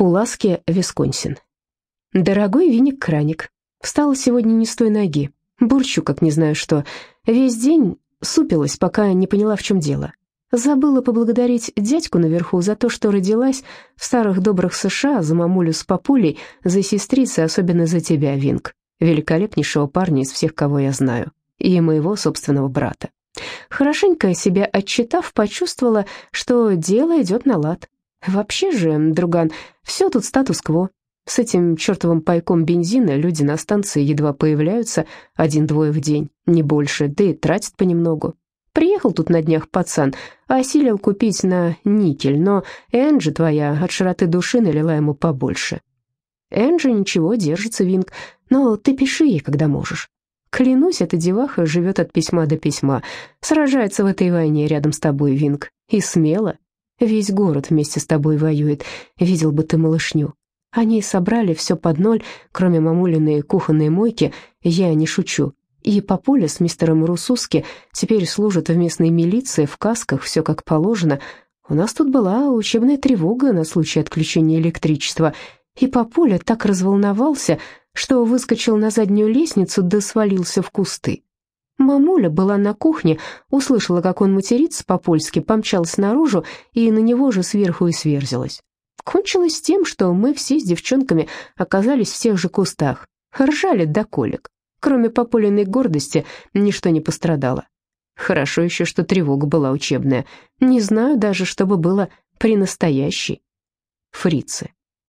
Пуласке, Висконсин. Дорогой виник-краник, встала сегодня не с той ноги. Бурчу, как не знаю что. Весь день супилась, пока не поняла, в чем дело. Забыла поблагодарить дядьку наверху за то, что родилась в старых добрых США, за мамулю с папулей, за сестрицы, особенно за тебя, Винг, великолепнейшего парня из всех, кого я знаю, и моего собственного брата. Хорошенько себя отчитав, почувствовала, что дело идет на лад. Вообще же, друган, все тут статус-кво. С этим чертовым пайком бензина люди на станции едва появляются один-двое в день, не больше, да и тратят понемногу. Приехал тут на днях пацан, осилил купить на никель, но Энджи твоя от широты души налила ему побольше. Энджи ничего, держится, Винг, но ты пиши ей, когда можешь. Клянусь, эта деваха живет от письма до письма, сражается в этой войне рядом с тобой, Винг, и смело. Весь город вместе с тобой воюет, видел бы ты малышню. Они собрали все под ноль, кроме мамулиной кухонной мойки, я не шучу. И папуля с мистером Русуски теперь служат в местной милиции, в касках, все как положено. У нас тут была учебная тревога на случай отключения электричества, и папуля так разволновался, что выскочил на заднюю лестницу да свалился в кусты. Мамуля была на кухне, услышала, как он матерится по-польски, помчалась наружу и на него же сверху и сверзилась. Кончилось тем, что мы все с девчонками оказались в тех же кустах, ржали до колик. Кроме Папулиной гордости, ничто не пострадало. Хорошо еще, что тревога была учебная. Не знаю даже, чтобы было при настоящей. Фрицы.